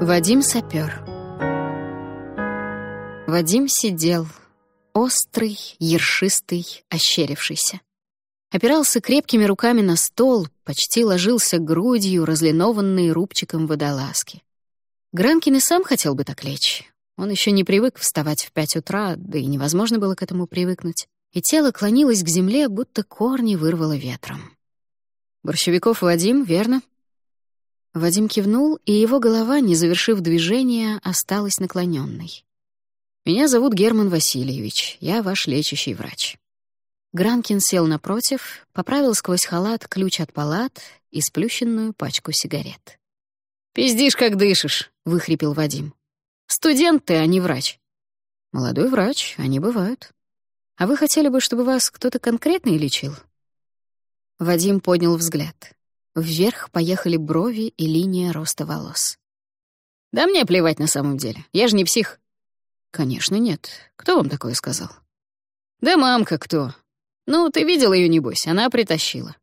Вадим сапер. Вадим сидел, острый, ершистый, ощерившийся. Опирался крепкими руками на стол, почти ложился грудью, разлинованный рубчиком водолазки. Гранкин и сам хотел бы так лечь. Он еще не привык вставать в пять утра, да и невозможно было к этому привыкнуть. И тело клонилось к земле, будто корни вырвало ветром. «Борщевиков Вадим, верно?» Вадим кивнул, и его голова, не завершив движения, осталась наклоненной. «Меня зовут Герман Васильевич, я ваш лечащий врач». Гранкин сел напротив, поправил сквозь халат ключ от палат и сплющенную пачку сигарет. «Пиздишь, как дышишь», — выхрипел Вадим. «Студент ты, а не врач». «Молодой врач, они бывают. А вы хотели бы, чтобы вас кто-то конкретный лечил?» Вадим поднял взгляд. Вверх поехали брови и линия роста волос. «Да мне плевать на самом деле. Я же не псих». «Конечно, нет. Кто вам такое сказал?» «Да мамка кто. Ну, ты видел ее небось, она притащила.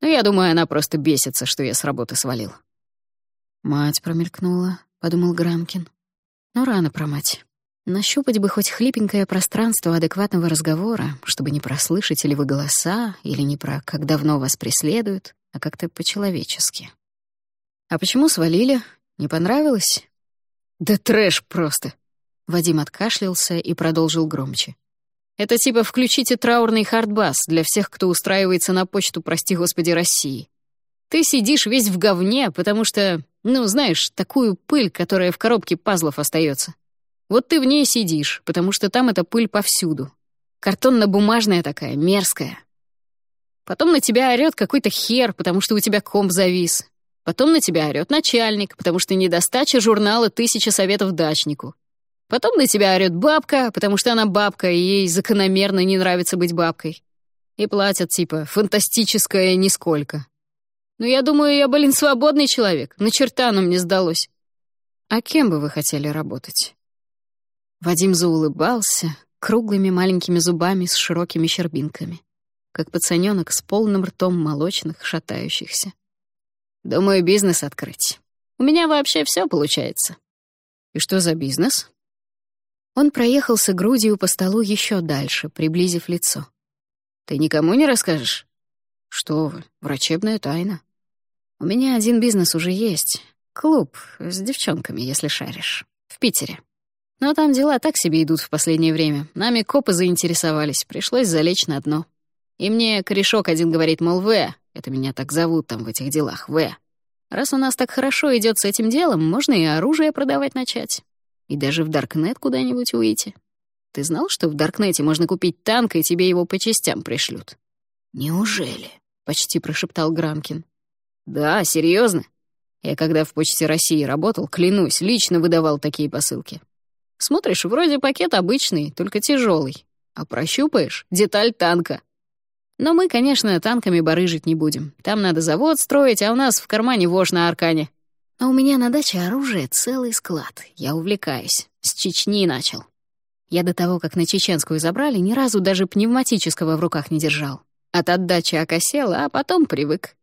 Ну, я думаю, она просто бесится, что я с работы свалил». «Мать промелькнула», — подумал Грамкин. «Но рано про мать. Нащупать бы хоть хлипенькое пространство адекватного разговора, чтобы не прослышать или вы голоса, или не про «как давно вас преследуют», а как-то по-человечески. «А почему свалили? Не понравилось?» «Да трэш просто!» Вадим откашлялся и продолжил громче. «Это типа включите траурный хардбас для всех, кто устраивается на почту, прости господи, России. Ты сидишь весь в говне, потому что, ну, знаешь, такую пыль, которая в коробке пазлов остается. Вот ты в ней сидишь, потому что там эта пыль повсюду. Картонно-бумажная такая, мерзкая. Потом на тебя орёт какой-то хер, потому что у тебя комп завис. Потом на тебя орёт начальник, потому что недостача журнала «Тысяча советов дачнику». Потом на тебя орёт бабка, потому что она бабка, и ей закономерно не нравится быть бабкой. И платят типа «фантастическое нисколько». Ну, я думаю, я, блин, свободный человек. На черта оно мне сдалось. А кем бы вы хотели работать? Вадим заулыбался круглыми маленькими зубами с широкими щербинками как пацанёнок с полным ртом молочных, шатающихся. «Думаю, бизнес открыть. У меня вообще всё получается». «И что за бизнес?» Он проехался грудью по столу ещё дальше, приблизив лицо. «Ты никому не расскажешь?» «Что вы, врачебная тайна. У меня один бизнес уже есть. Клуб с девчонками, если шаришь. В Питере. Но там дела так себе идут в последнее время. Нами копы заинтересовались, пришлось залечь на дно. И мне корешок один говорит, мол, В, это меня так зовут там в этих делах, В. Раз у нас так хорошо идет с этим делом, можно и оружие продавать начать. И даже в Даркнет куда-нибудь уйти. Ты знал, что в Даркнете можно купить танк, и тебе его по частям пришлют? Неужели? Почти прошептал Грамкин. Да, серьезно. Я когда в Почте России работал, клянусь, лично выдавал такие посылки. Смотришь, вроде пакет обычный, только тяжелый, а прощупаешь — деталь танка. Но мы, конечно, танками барыжить не будем. Там надо завод строить, а у нас в кармане вож на аркане. А у меня на даче оружие целый склад. Я увлекаюсь. С Чечни начал. Я до того, как на чеченскую забрали, ни разу даже пневматического в руках не держал. От отдачи окосел, а потом привык.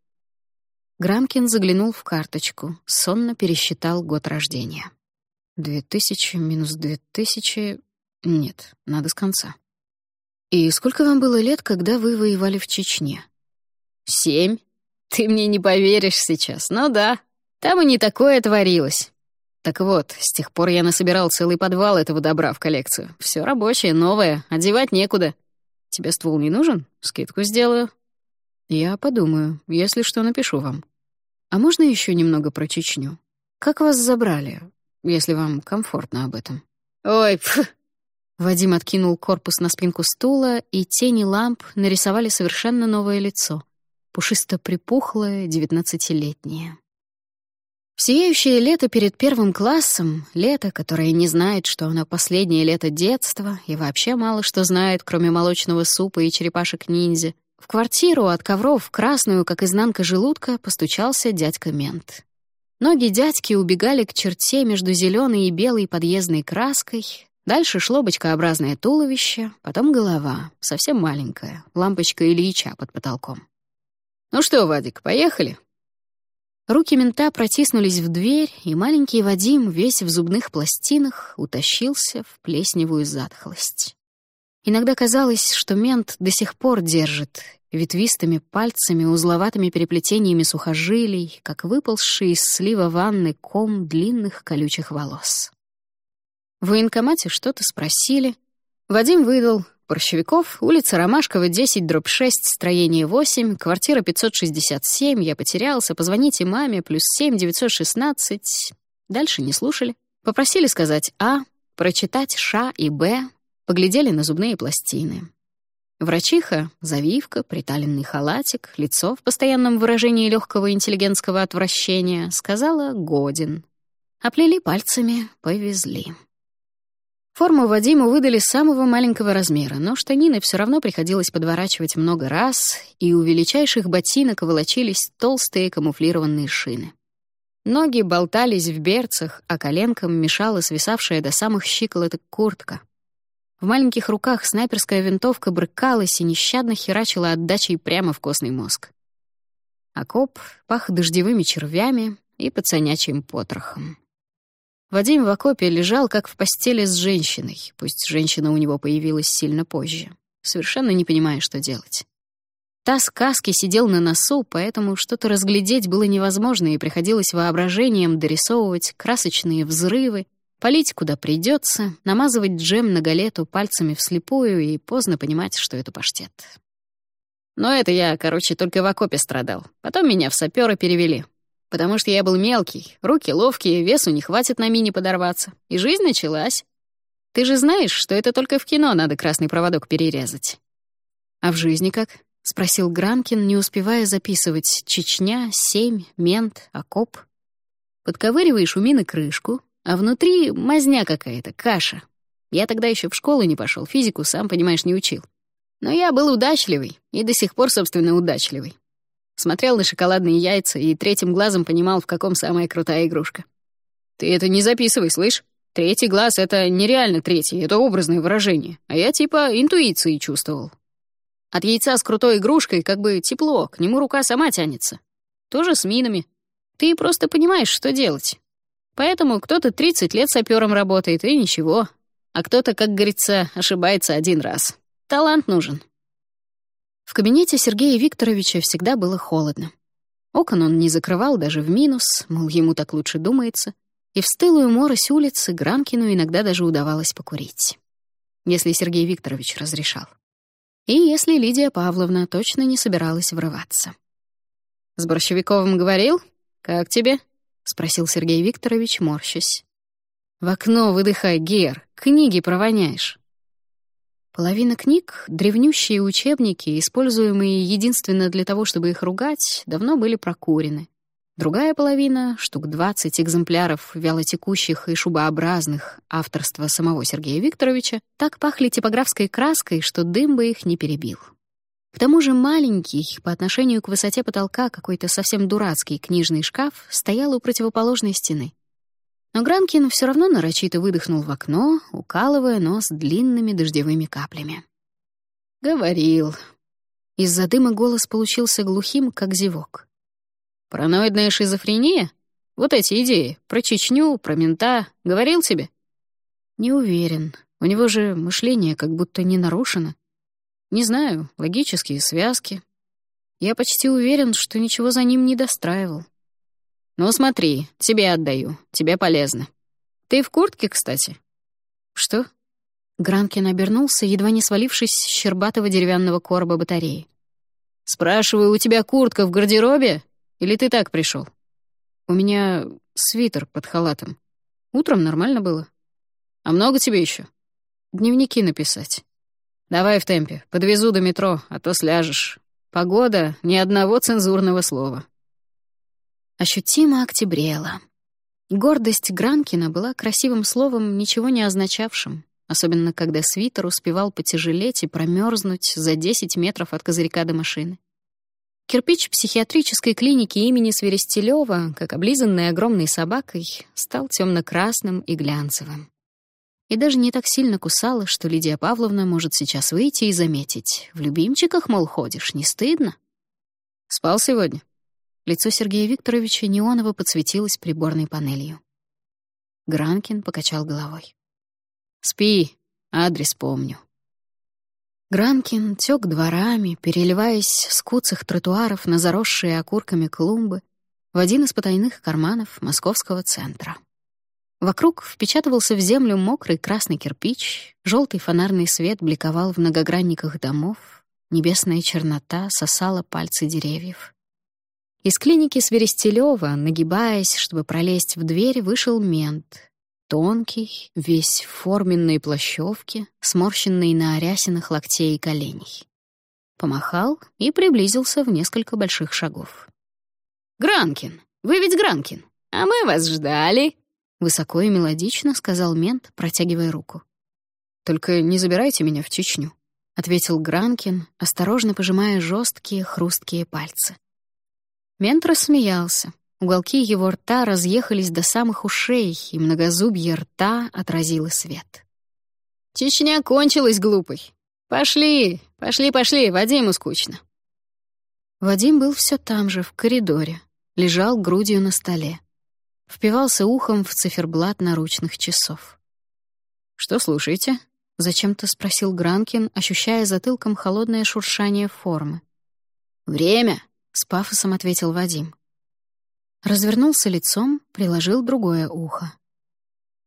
Грамкин заглянул в карточку, сонно пересчитал год рождения. Две тысячи минус две тысячи... Нет, надо с конца. «И сколько вам было лет, когда вы воевали в Чечне?» «Семь. Ты мне не поверишь сейчас, ну да. Там и не такое творилось. Так вот, с тех пор я насобирал целый подвал этого добра в коллекцию. Все рабочее, новое, одевать некуда. Тебе ствол не нужен? Скидку сделаю». «Я подумаю, если что, напишу вам. А можно еще немного про Чечню? Как вас забрали, если вам комфортно об этом?» «Ой, пф, Вадим откинул корпус на спинку стула, и тени ламп нарисовали совершенно новое лицо. Пушисто-припухлое, девятнадцатилетнее. В сияющее лето перед первым классом, лето, которое не знает, что оно последнее лето детства и вообще мало что знает, кроме молочного супа и черепашек-ниндзя, в квартиру от ковров, красную, как изнанка желудка, постучался дядька-мент. Ноги дядьки убегали к черте между зеленой и белой подъездной краской, Дальше шло бочкообразное туловище, потом голова, совсем маленькая, лампочка Ильича под потолком. «Ну что, Вадик, поехали?» Руки мента протиснулись в дверь, и маленький Вадим, весь в зубных пластинах, утащился в плесневую затхлость. Иногда казалось, что мент до сих пор держит ветвистыми пальцами, узловатыми переплетениями сухожилий, как выползший из слива ванны ком длинных колючих волос. В военкомате что-то спросили. Вадим выдал Борщевиков, улица Ромашкова, 10, дробь 6, строение 8, квартира 567, я потерялся, позвоните маме, плюс 7, 916. Дальше не слушали. Попросили сказать «А», прочитать «Ш» и «Б», поглядели на зубные пластины. Врачиха, завивка, приталенный халатик, лицо в постоянном выражении легкого интеллигентского отвращения, сказала «годен». Оплели пальцами, повезли. Форму Вадиму выдали самого маленького размера, но штанины все равно приходилось подворачивать много раз, и у величайших ботинок волочились толстые камуфлированные шины. Ноги болтались в берцах, а коленкам мешала свисавшая до самых щиколоток куртка. В маленьких руках снайперская винтовка брыкалась и нещадно херачила отдачей прямо в костный мозг. Окоп пах дождевыми червями и пацанячьим потрохом. Вадим в окопе лежал как в постели с женщиной, пусть женщина у него появилась сильно позже, совершенно не понимая, что делать. Та сказки сидел на носу, поэтому что-то разглядеть было невозможно, и приходилось воображением дорисовывать красочные взрывы, полить куда придется, намазывать джем на галету пальцами вслепую и поздно понимать, что это паштет. Но это я, короче, только в окопе страдал. Потом меня в сапёры перевели потому что я был мелкий, руки ловкие, весу не хватит на мини подорваться. И жизнь началась. Ты же знаешь, что это только в кино надо красный проводок перерезать. А в жизни как? — спросил Гранкин, не успевая записывать «Чечня», «Семь», «Мент», «Окоп». Подковыриваешь у мины крышку, а внутри мазня какая-то, каша. Я тогда еще в школу не пошел, физику, сам понимаешь, не учил. Но я был удачливый, и до сих пор, собственно, удачливый смотрел на шоколадные яйца и третьим глазом понимал, в каком самая крутая игрушка. «Ты это не записывай, слышь? Третий глаз — это нереально третий, это образное выражение, а я типа интуиции чувствовал. От яйца с крутой игрушкой как бы тепло, к нему рука сама тянется. Тоже с минами. Ты просто понимаешь, что делать. Поэтому кто-то 30 лет сапером работает, и ничего. А кто-то, как говорится, ошибается один раз. Талант нужен. В кабинете Сергея Викторовича всегда было холодно. Окон он не закрывал даже в минус, мол, ему так лучше думается, и в стылую морось улицы Грамкину иногда даже удавалось покурить. Если Сергей Викторович разрешал. И если Лидия Павловна точно не собиралась врываться. «С Борщевиковым говорил? Как тебе?» — спросил Сергей Викторович, морщась. «В окно выдыхай, Гер, книги провоняешь». Половина книг, древнющие учебники, используемые единственно для того, чтобы их ругать, давно были прокурены. Другая половина, штук 20 экземпляров вялотекущих и шубообразных авторства самого Сергея Викторовича, так пахли типографской краской, что дым бы их не перебил. К тому же маленький, по отношению к высоте потолка, какой-то совсем дурацкий книжный шкаф стоял у противоположной стены. Но Гранкин все равно нарочито выдохнул в окно, укалывая нос длинными дождевыми каплями. «Говорил». Из-за дыма голос получился глухим, как зевок. «Параноидная шизофрения? Вот эти идеи. Про Чечню, про мента. Говорил тебе?» «Не уверен. У него же мышление как будто не нарушено. Не знаю, логические связки. Я почти уверен, что ничего за ним не достраивал. «Ну смотри, тебе отдаю, тебе полезно. Ты в куртке, кстати?» «Что?» Гранкин обернулся, едва не свалившись с щербатого деревянного короба батареи. «Спрашиваю, у тебя куртка в гардеробе? Или ты так пришел? «У меня свитер под халатом. Утром нормально было. А много тебе еще? Дневники написать. Давай в темпе, подвезу до метро, а то сляжешь. Погода — ни одного цензурного слова». Ощутимо октябрело. Гордость Гранкина была красивым словом, ничего не означавшим, особенно когда свитер успевал потяжелеть и промерзнуть за 10 метров от козырька до машины. Кирпич психиатрической клиники имени Сверестелева, как облизанный огромной собакой, стал темно-красным и глянцевым. И даже не так сильно кусало, что Лидия Павловна может сейчас выйти и заметить. В любимчиках, мол, ходишь, не стыдно? Спал сегодня? Лицо Сергея Викторовича неоново подсветилось приборной панелью. Гранкин покачал головой. «Спи, адрес помню». Гранкин тёк дворами, переливаясь с куцых тротуаров на заросшие окурками клумбы в один из потайных карманов московского центра. Вокруг впечатывался в землю мокрый красный кирпич, желтый фонарный свет бликовал в многогранниках домов, небесная чернота сосала пальцы деревьев. Из клиники Сверестелёва, нагибаясь, чтобы пролезть в дверь, вышел мент. Тонкий, весь в форменной плащевке, сморщенный на арясинах локтей и коленей. Помахал и приблизился в несколько больших шагов. «Гранкин! Вы ведь Гранкин! А мы вас ждали!» Высоко и мелодично сказал мент, протягивая руку. «Только не забирайте меня в Чечню», — ответил Гранкин, осторожно пожимая жесткие хрусткие пальцы. Мент рассмеялся. Уголки его рта разъехались до самых ушей, и многозубье рта отразило свет. «Чечня кончилась, глупый. Пошли, пошли, пошли, Вадиму скучно». Вадим был все там же, в коридоре, лежал грудью на столе. Впивался ухом в циферблат наручных часов. «Что слушаете?» — зачем-то спросил Гранкин, ощущая затылком холодное шуршание формы. «Время!» с пафосом ответил Вадим. Развернулся лицом, приложил другое ухо.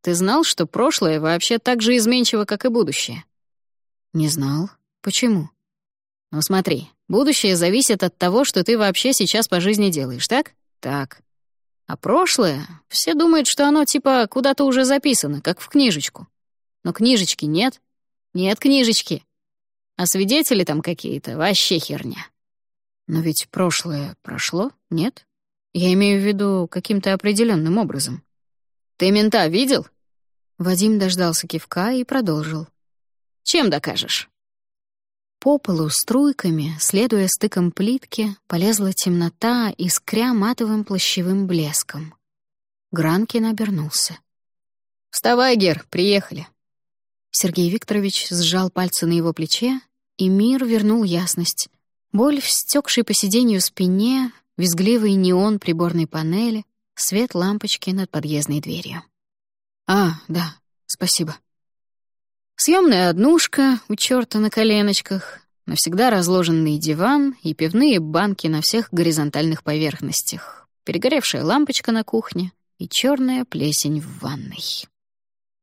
Ты знал, что прошлое вообще так же изменчиво, как и будущее? Не знал. Почему? Ну смотри, будущее зависит от того, что ты вообще сейчас по жизни делаешь, так? Так. А прошлое, все думают, что оно типа куда-то уже записано, как в книжечку. Но книжечки нет. Нет книжечки. А свидетели там какие-то, вообще херня. Но ведь прошлое прошло, нет? Я имею в виду каким-то определенным образом. Ты мента видел? Вадим дождался кивка и продолжил. Чем докажешь? По полу струйками, следуя стыком плитки, полезла темнота, искря матовым плащевым блеском. Гранкин обернулся. «Вставай, Гер, приехали». Сергей Викторович сжал пальцы на его плече, и мир вернул ясность. Боль в стекшей по сиденью спине, визгливый неон приборной панели, свет лампочки над подъездной дверью. «А, да, спасибо». Съемная однушка у черта на коленочках, навсегда разложенный диван и пивные банки на всех горизонтальных поверхностях, перегоревшая лампочка на кухне и черная плесень в ванной.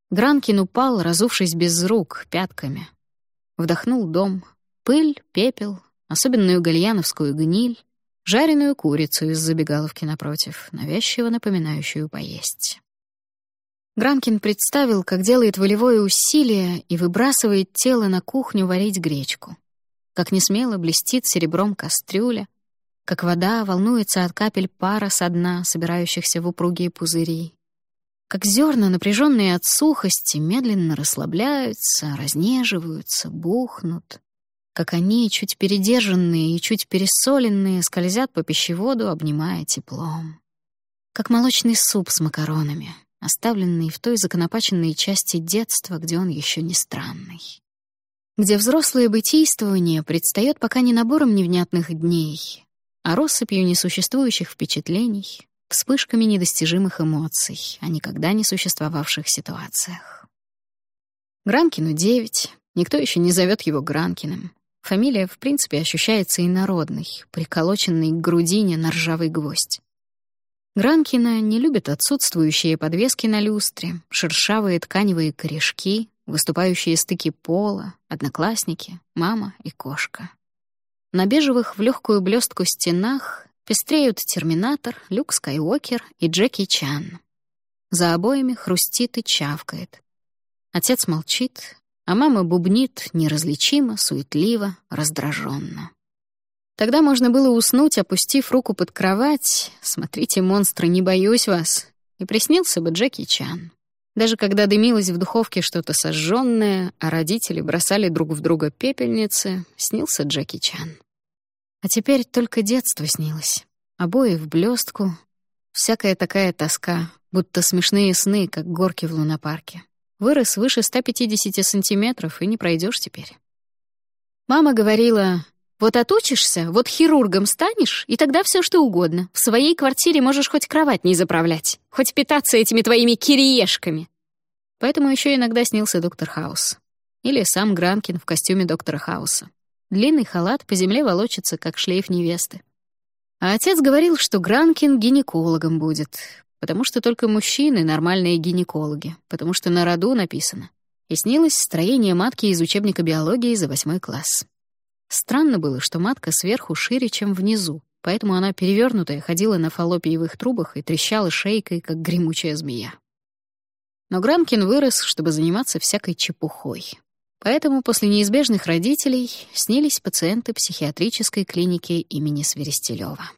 Гранкин упал, разувшись без рук, пятками. Вдохнул дом, пыль, пепел, особенную гальяновскую гниль, жареную курицу из забегаловки напротив, навязчиво напоминающую поесть. Гранкин представил, как делает волевое усилие и выбрасывает тело на кухню варить гречку. Как несмело блестит серебром кастрюля, как вода волнуется от капель пара со дна, собирающихся в упругие пузыри. Как зерна, напряженные от сухости, медленно расслабляются, разнеживаются, бухнут, как они, чуть передержанные и чуть пересоленные, скользят по пищеводу, обнимая теплом. Как молочный суп с макаронами, оставленный в той законопаченной части детства, где он еще не странный. Где взрослое бытийствование предстает пока не набором невнятных дней, а россыпью несуществующих впечатлений, вспышками недостижимых эмоций, о никогда не существовавших ситуациях. Гранкину девять, никто еще не зовет его Гранкиным. Фамилия, в принципе, ощущается инородной, приколоченной к грудине на ржавый гвоздь. Гранкина не любит отсутствующие подвески на люстре, шершавые тканевые корешки, выступающие стыки пола, одноклассники, мама и кошка. На бежевых в легкую блестку стенах пестреют Терминатор, Люк Скайуокер и Джеки Чан. За обоями хрустит и чавкает. Отец молчит, а мама бубнит неразличимо, суетливо, раздраженно. Тогда можно было уснуть, опустив руку под кровать. «Смотрите, монстры, не боюсь вас!» И приснился бы Джеки Чан. Даже когда дымилось в духовке что-то сожженное, а родители бросали друг в друга пепельницы, снился Джеки Чан. А теперь только детство снилось. Обои в блестку, всякая такая тоска, будто смешные сны, как горки в лунопарке. Вырос выше 150 сантиметров и не пройдешь теперь. Мама говорила, Вот отучишься, вот хирургом станешь, и тогда все что угодно. В своей квартире можешь хоть кровать не заправлять, хоть питаться этими твоими кириешками. Поэтому еще иногда снился доктор Хаус. Или сам Гранкин в костюме доктора Хауса. Длинный халат по земле волочится, как шлейф невесты. А отец говорил, что Гранкин гинекологом будет, потому что только мужчины — нормальные гинекологи, потому что на роду написано. И снилось строение матки из учебника биологии за восьмой класс. Странно было, что матка сверху шире, чем внизу, поэтому она перевернутая ходила на фаллопиевых трубах и трещала шейкой, как гремучая змея. Но Гранкин вырос, чтобы заниматься всякой чепухой. Поэтому после неизбежных родителей снились пациенты психиатрической клиники имени Сверестелёва.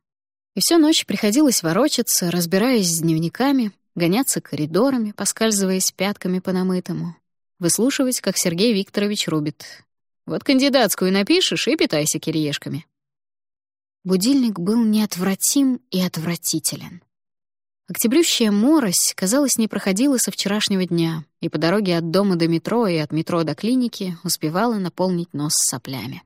И всю ночь приходилось ворочаться, разбираясь с дневниками, гоняться коридорами, поскальзываясь пятками по намытому, выслушивать, как Сергей Викторович рубит. «Вот кандидатскую напишешь и питайся кириешками». Будильник был неотвратим и отвратителен. Октябрющая морось, казалось, не проходила со вчерашнего дня, и по дороге от дома до метро и от метро до клиники успевала наполнить нос соплями.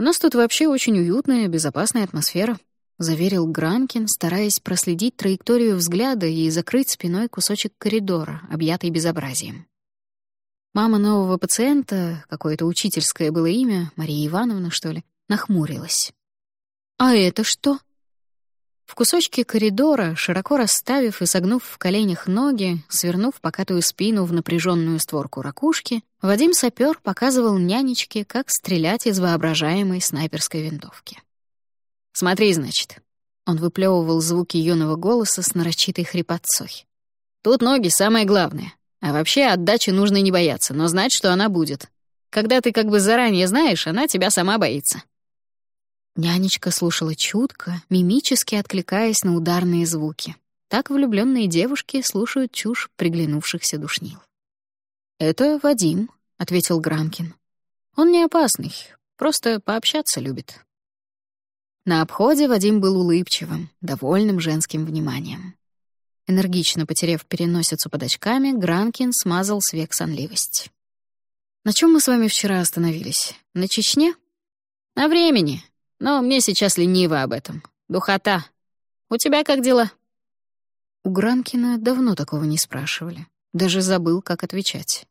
«У нас тут вообще очень уютная, безопасная атмосфера», — заверил Гранкин, стараясь проследить траекторию взгляда и закрыть спиной кусочек коридора, объятый безобразием. Мама нового пациента, какое-то учительское было имя, Мария Ивановна, что ли, нахмурилась. «А это что?» В кусочке коридора, широко расставив и согнув в коленях ноги, свернув покатую спину в напряженную створку ракушки, Вадим Сапер показывал нянечке, как стрелять из воображаемой снайперской винтовки. «Смотри, значит». Он выплевывал звуки юного голоса с нарочитой хрипотцой. «Тут ноги — самое главное. А вообще отдачи нужно не бояться, но знать, что она будет. Когда ты как бы заранее знаешь, она тебя сама боится». Нянечка слушала чутко, мимически откликаясь на ударные звуки. Так влюбленные девушки слушают чушь приглянувшихся душнил. «Это Вадим», — ответил Гранкин. «Он не опасный, просто пообщаться любит». На обходе Вадим был улыбчивым, довольным женским вниманием. Энергично потерев переносицу под очками, Гранкин смазал с век сонливость. «На чем мы с вами вчера остановились? На Чечне?» «На времени», но мне сейчас лениво об этом. Духота. У тебя как дела?» У Гранкина давно такого не спрашивали. Даже забыл, как отвечать.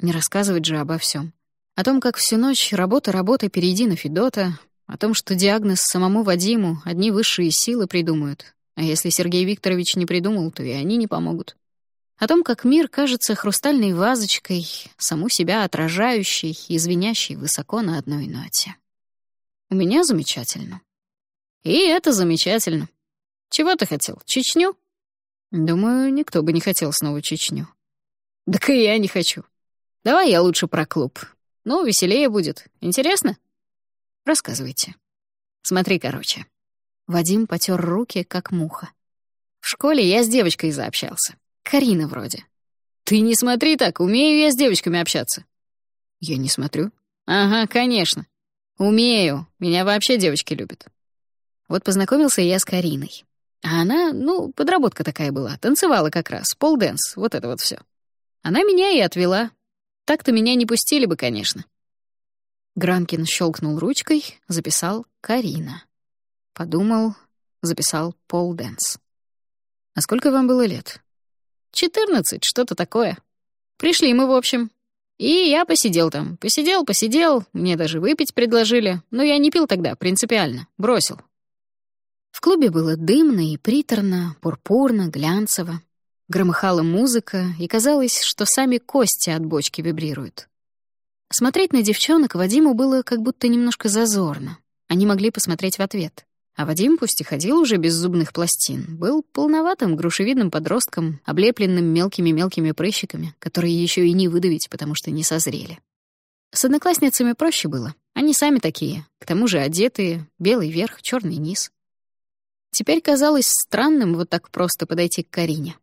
Не рассказывать же обо всем. О том, как всю ночь работа, работа, перейди на Федота. О том, что диагноз самому Вадиму одни высшие силы придумают. А если Сергей Викторович не придумал, то и они не помогут. О том, как мир кажется хрустальной вазочкой, саму себя отражающей и звенящей высоко на одной ноте. У меня замечательно. И это замечательно. Чего ты хотел, Чечню? Думаю, никто бы не хотел снова Чечню. Так и я не хочу. Давай я лучше про клуб. Ну, веселее будет. Интересно? Рассказывайте. Смотри, короче. Вадим потер руки, как муха. В школе я с девочкой заобщался. Карина вроде. Ты не смотри так, умею я с девочками общаться. Я не смотрю. Ага, конечно. «Умею. Меня вообще девочки любят». Вот познакомился я с Кариной. А она, ну, подработка такая была, танцевала как раз, полденс, вот это вот все. Она меня и отвела. Так-то меня не пустили бы, конечно. Гранкин щелкнул ручкой, записал «Карина». Подумал, записал полденс. «А сколько вам было лет?» «Четырнадцать, что-то такое. Пришли мы, в общем. И я посидел там. Посидел, посидел, мне даже выпить предложили. Но я не пил тогда, принципиально. Бросил. В клубе было дымно и приторно, пурпурно, глянцево. Громыхала музыка, и казалось, что сами кости от бочки вибрируют. Смотреть на девчонок Вадиму было как будто немножко зазорно. Они могли посмотреть в ответ. А Вадим, пусть и ходил уже без зубных пластин, был полноватым грушевидным подростком, облепленным мелкими-мелкими прыщиками, которые еще и не выдавить, потому что не созрели. С одноклассницами проще было. Они сами такие, к тому же одетые, белый верх, черный низ. Теперь казалось странным вот так просто подойти к Карине.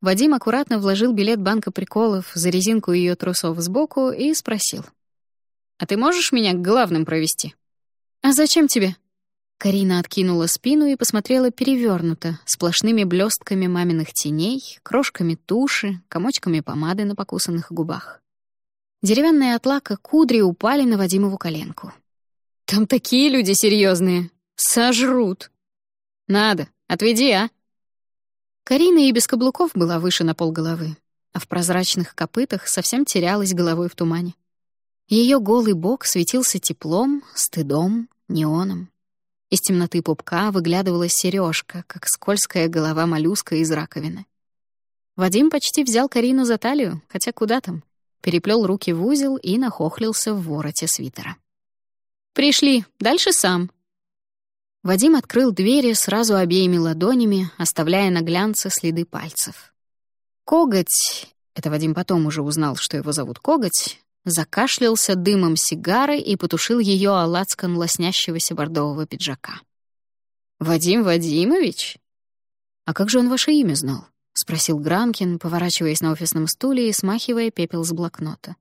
Вадим аккуратно вложил билет банка приколов за резинку ее трусов сбоку и спросил. «А ты можешь меня к главным провести?» «А зачем тебе?» Карина откинула спину и посмотрела перевернуто, сплошными блестками маминых теней, крошками туши, комочками помады на покусанных губах. Деревянные от лака кудри упали на Вадимову коленку. Там такие люди серьезные. Сожрут. Надо, отведи, а. Карина и без каблуков была выше на полголовы, а в прозрачных копытах совсем терялась головой в тумане. Ее голый бок светился теплом, стыдом, неоном. Из темноты пупка выглядывала сережка, как скользкая голова моллюска из раковины. Вадим почти взял Карину за талию, хотя куда там, переплел руки в узел и нахохлился в вороте свитера. «Пришли, дальше сам». Вадим открыл двери сразу обеими ладонями, оставляя на глянце следы пальцев. Коготь, это Вадим потом уже узнал, что его зовут Коготь, закашлялся дымом сигары и потушил ее о лацкан лоснящегося бордового пиджака. «Вадим Вадимович? А как же он ваше имя знал?» — спросил Гранкин, поворачиваясь на офисном стуле и смахивая пепел с блокнота.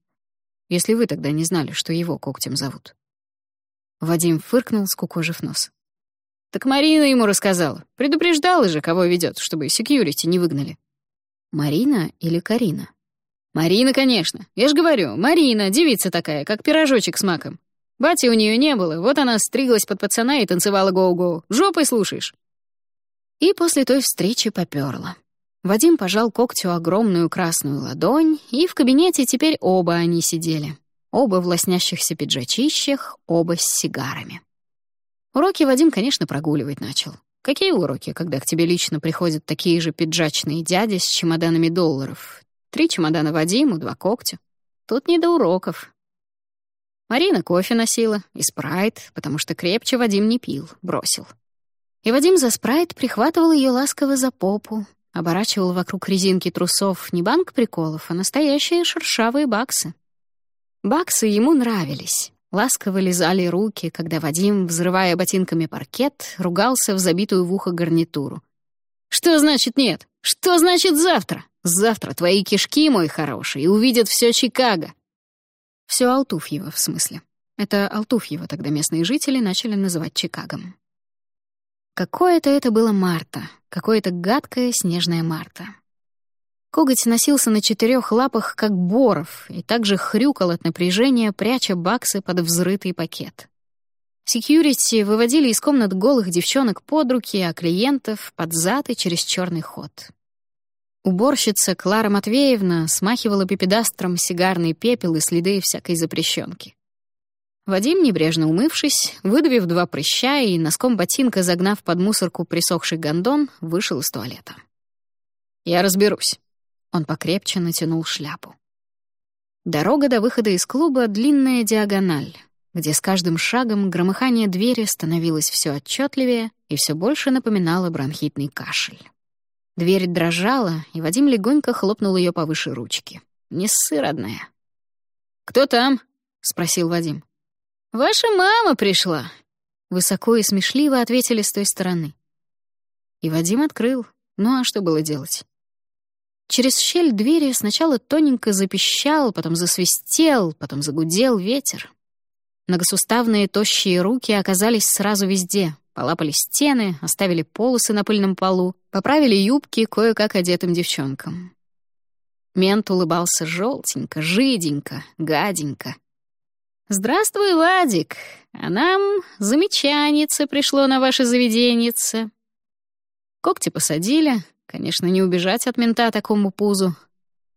«Если вы тогда не знали, что его когтем зовут». Вадим фыркнул, скукожив нос. «Так Марина ему рассказала. Предупреждала же, кого ведет, чтобы секьюрити не выгнали». «Марина или Карина?» «Марина, конечно. Я ж говорю, Марина, девица такая, как пирожочек с маком. Бати у нее не было, вот она стриглась под пацана и танцевала гоу-гоу. Жопой слушаешь?» И после той встречи попёрла. Вадим пожал когтю огромную красную ладонь, и в кабинете теперь оба они сидели. Оба в лоснящихся пиджачищах, оба с сигарами. Уроки Вадим, конечно, прогуливать начал. Какие уроки, когда к тебе лично приходят такие же пиджачные дяди с чемоданами долларов? Три чемодана Вадиму, два когтя. Тут не до уроков. Марина кофе носила и спрайт, потому что крепче Вадим не пил, бросил. И Вадим за спрайт прихватывал ее ласково за попу, оборачивал вокруг резинки трусов не банк приколов, а настоящие шершавые баксы. Баксы ему нравились. Ласково лизали руки, когда Вадим, взрывая ботинками паркет, ругался в забитую в ухо гарнитуру. «Что значит нет? Что значит завтра? Завтра твои кишки, мой хороший, увидят все Чикаго. Все Алтуфьево, в смысле. Это Алтуфьево тогда местные жители начали называть Чикагом. Какое-то это было марта, какое-то гадкое снежное марта. Коготь носился на четырех лапах, как боров, и также хрюкал от напряжения, пряча баксы под взрытый пакет. Секьюрити выводили из комнат голых девчонок под руки, а клиентов — под зад и через черный ход. Уборщица Клара Матвеевна смахивала пипедастром сигарный пепел и следы всякой запрещенки. Вадим, небрежно умывшись, выдавив два прыща и носком ботинка загнав под мусорку присохший гондон, вышел из туалета. «Я разберусь». Он покрепче натянул шляпу. Дорога до выхода из клуба — длинная диагональ, где с каждым шагом громыхание двери становилось все отчетливее и все больше напоминало бронхитный кашель. Дверь дрожала, и Вадим легонько хлопнул ее повыше ручки. «Не ссы, родная». «Кто там?» — спросил Вадим. «Ваша мама пришла», — высоко и смешливо ответили с той стороны. И Вадим открыл. Ну а что было делать? Через щель двери сначала тоненько запищал, потом засвистел, потом загудел ветер. Многосуставные тощие руки оказались сразу везде, полапали стены, оставили полосы на пыльном полу, поправили юбки кое-как одетым девчонкам. Мент улыбался желтенько, жиденько, гаденько. «Здравствуй, Ладик, а нам замечанице пришло на ваше заведеннице». Когти посадили, конечно, не убежать от мента такому пузу.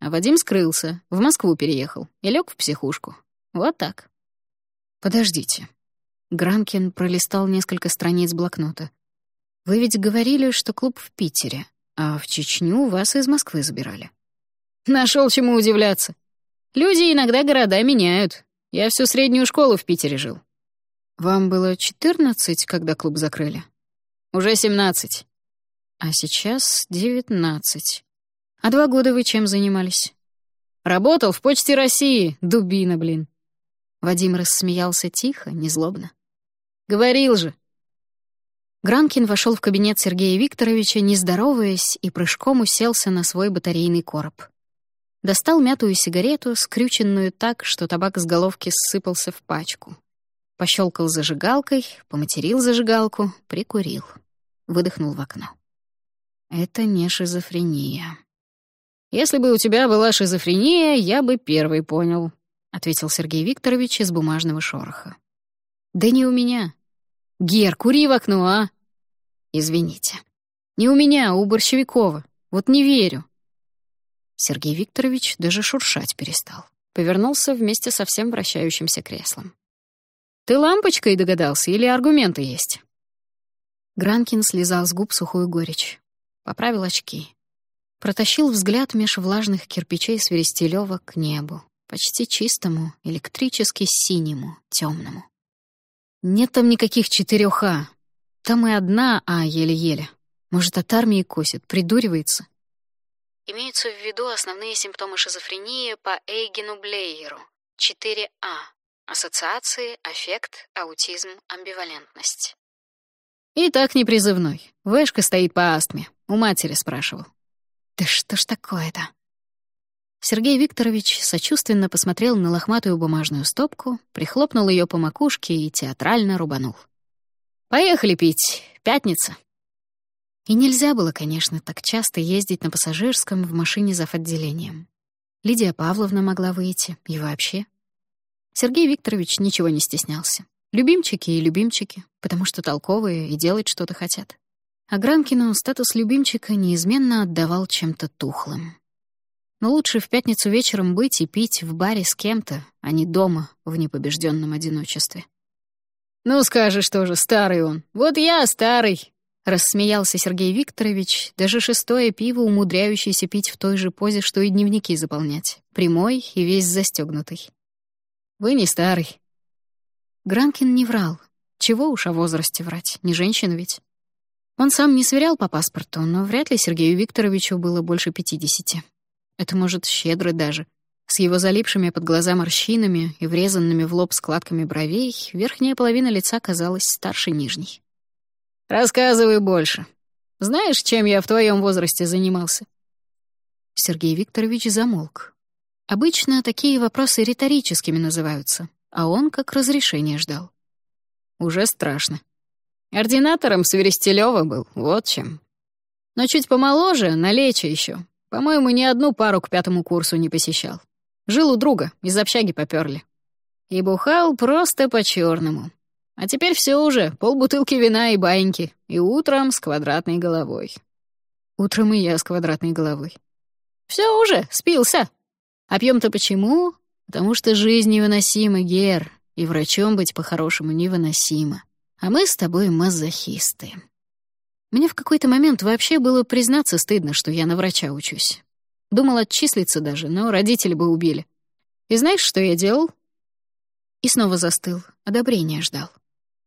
А Вадим скрылся, в Москву переехал и лег в психушку. Вот так. «Подождите», Гранкин пролистал несколько страниц блокнота. «Вы ведь говорили, что клуб в Питере, а в Чечню вас из Москвы забирали». Нашел чему удивляться. Люди иногда города меняют. Я всю среднюю школу в Питере жил». «Вам было четырнадцать, когда клуб закрыли?» «Уже семнадцать». «А сейчас девятнадцать. А два года вы чем занимались?» «Работал в Почте России, дубина, блин». Вадим рассмеялся тихо, незлобно. Говорил же. Гранкин вошел в кабинет Сергея Викторовича, не здороваясь, и прыжком уселся на свой батарейный короб. Достал мятую сигарету, скрюченную так, что табак с головки ссыпался в пачку. Пощелкал зажигалкой, поматерил зажигалку, прикурил. Выдохнул в окно. Это не шизофрения. «Если бы у тебя была шизофрения, я бы первый понял», — ответил Сергей Викторович из бумажного шороха. Да не у меня. Гер, кури в окно, а? Извините. Не у меня, а у Борщевикова. Вот не верю. Сергей Викторович даже шуршать перестал. Повернулся вместе со всем вращающимся креслом. «Ты лампочкой догадался или аргументы есть?» Гранкин слезал с губ сухую горечь. Поправил очки. Протащил взгляд меж влажных кирпичей Сверестелёва к небу, почти чистому, электрически синему, темному. Нет там никаких четырех А. Там и одна А еле-еле. Может, от армии косит, придуривается. Имеются в виду основные симптомы шизофрении по Эйгену Блейеру. 4А. Ассоциации, аффект, аутизм, амбивалентность. И так непризывной. Вэшка стоит по астме. У матери спрашивал. «Да что ж такое-то?» Сергей Викторович сочувственно посмотрел на лохматую бумажную стопку, прихлопнул ее по макушке и театрально рубанул. «Поехали пить. Пятница». И нельзя было, конечно, так часто ездить на пассажирском в машине за отделением. Лидия Павловна могла выйти, и вообще. Сергей Викторович ничего не стеснялся. Любимчики и любимчики, потому что толковые и делать что-то хотят. А Гранкину статус любимчика неизменно отдавал чем-то тухлым. Но лучше в пятницу вечером быть и пить в баре с кем-то, а не дома в непобежденном одиночестве. «Ну, скажешь тоже, старый он. Вот я старый!» Рассмеялся Сергей Викторович, даже шестое пиво умудряющийся пить в той же позе, что и дневники заполнять, прямой и весь застегнутый. «Вы не старый». Гранкин не врал. Чего уж о возрасте врать, не женщина ведь. Он сам не сверял по паспорту, но вряд ли Сергею Викторовичу было больше пятидесяти. Это, может, щедро даже. С его залипшими под глаза морщинами и врезанными в лоб складками бровей верхняя половина лица казалась старше нижней. «Рассказывай больше. Знаешь, чем я в твоем возрасте занимался?» Сергей Викторович замолк. Обычно такие вопросы риторическими называются, а он как разрешение ждал. Уже страшно. Ординатором Свиристелёва был, вот чем. Но чуть помоложе, на лече еще. По-моему, ни одну пару к пятому курсу не посещал. Жил у друга, из общаги попёрли. И бухал просто по черному А теперь все уже, полбутылки вина и баиньки, и утром с квадратной головой. Утром и я с квадратной головой. Все уже, спился. А пьем-то почему? Потому что жизнь невыносима, Гер, и врачом быть по-хорошему невыносимо. А мы с тобой мазохисты. Мне в какой-то момент вообще было признаться стыдно, что я на врача учусь. Думал отчислиться даже, но родители бы убили. И знаешь, что я делал? И снова застыл, одобрения ждал.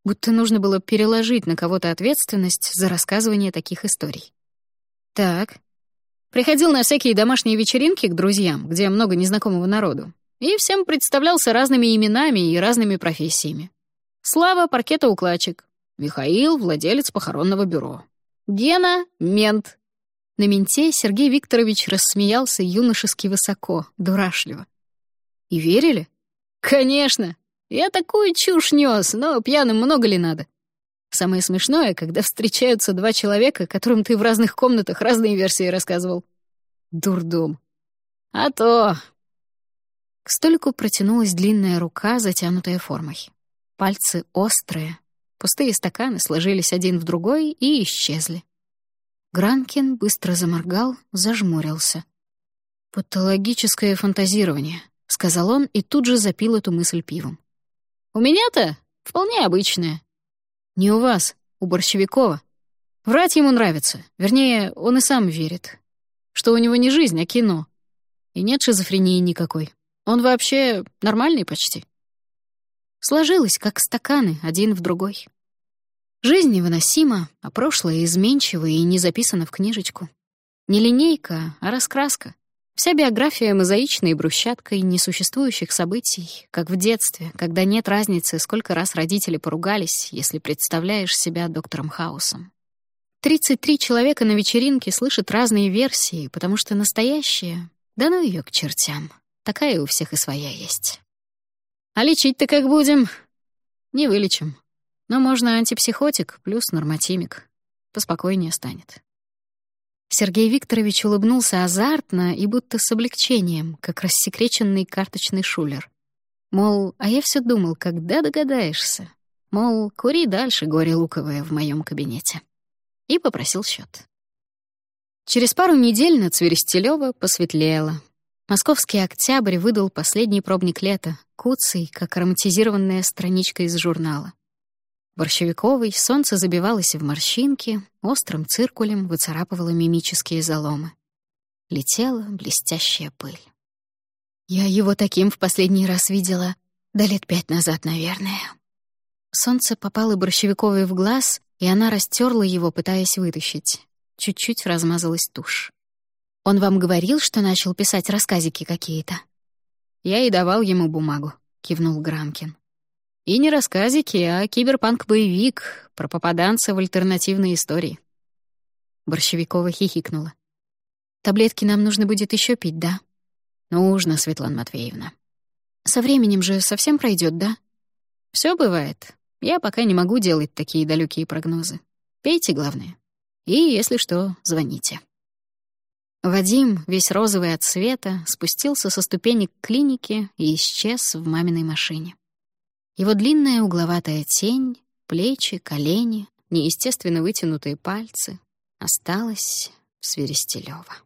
Будто нужно было переложить на кого-то ответственность за рассказывание таких историй. Так. Приходил на всякие домашние вечеринки к друзьям, где много незнакомого народу, и всем представлялся разными именами и разными профессиями. Слава — паркетоукладчик. Михаил — владелец похоронного бюро. Гена — мент. На менте Сергей Викторович рассмеялся юношески высоко, дурашливо. И верили? Конечно. Я такую чушь нес, но пьяным много ли надо? Самое смешное, когда встречаются два человека, которым ты в разных комнатах разные версии рассказывал. Дурдом. А то... К столику протянулась длинная рука, затянутая формой. Пальцы острые. Пустые стаканы сложились один в другой и исчезли. Гранкин быстро заморгал, зажмурился. «Патологическое фантазирование», — сказал он и тут же запил эту мысль пивом. «У меня-то вполне обычное». «Не у вас, у Борщевикова. Врать ему нравится, вернее, он и сам верит, что у него не жизнь, а кино. И нет шизофрении никакой. Он вообще нормальный почти». Сложилось, как стаканы, один в другой. Жизнь невыносима, а прошлое изменчиво и не записано в книжечку. Не линейка, а раскраска. Вся биография мозаичной брусчаткой несуществующих событий, как в детстве, когда нет разницы, сколько раз родители поругались, если представляешь себя доктором Хаусом. 33 человека на вечеринке слышат разные версии, потому что настоящие, да ну ее к чертям. Такая у всех и своя есть. А лечить-то как будем? Не вылечим. Но можно антипсихотик плюс нормотимик. Поспокойнее станет. Сергей Викторович улыбнулся азартно и будто с облегчением, как рассекреченный карточный шулер. Мол, а я все думал, когда догадаешься? мол, кури дальше горе луковое в моем кабинете. И попросил счет. Через пару недель на Цверестелёва посветлело. Московский октябрь выдал последний пробник лета, куцый, как ароматизированная страничка из журнала. Борщевиковой солнце забивалось в морщинки, острым циркулем выцарапывало мимические заломы. Летела блестящая пыль. Я его таким в последний раз видела, да лет пять назад, наверное. Солнце попало Борщевиковой в глаз, и она растерла его, пытаясь вытащить. Чуть-чуть размазалась тушь. «Он вам говорил, что начал писать рассказики какие-то?» «Я и давал ему бумагу», — кивнул Грамкин. «И не рассказики, а киберпанк-боевик про попаданца в альтернативные истории». Борщевикова хихикнула. «Таблетки нам нужно будет еще пить, да?» «Нужно, Светлана Матвеевна». «Со временем же совсем пройдет, да?» Все бывает. Я пока не могу делать такие далекие прогнозы. Пейте, главное. И, если что, звоните». Вадим, весь розовый от света, спустился со ступенек клиники и исчез в маминой машине. Его длинная угловатая тень, плечи, колени, неестественно вытянутые пальцы осталась в Свиристелёва.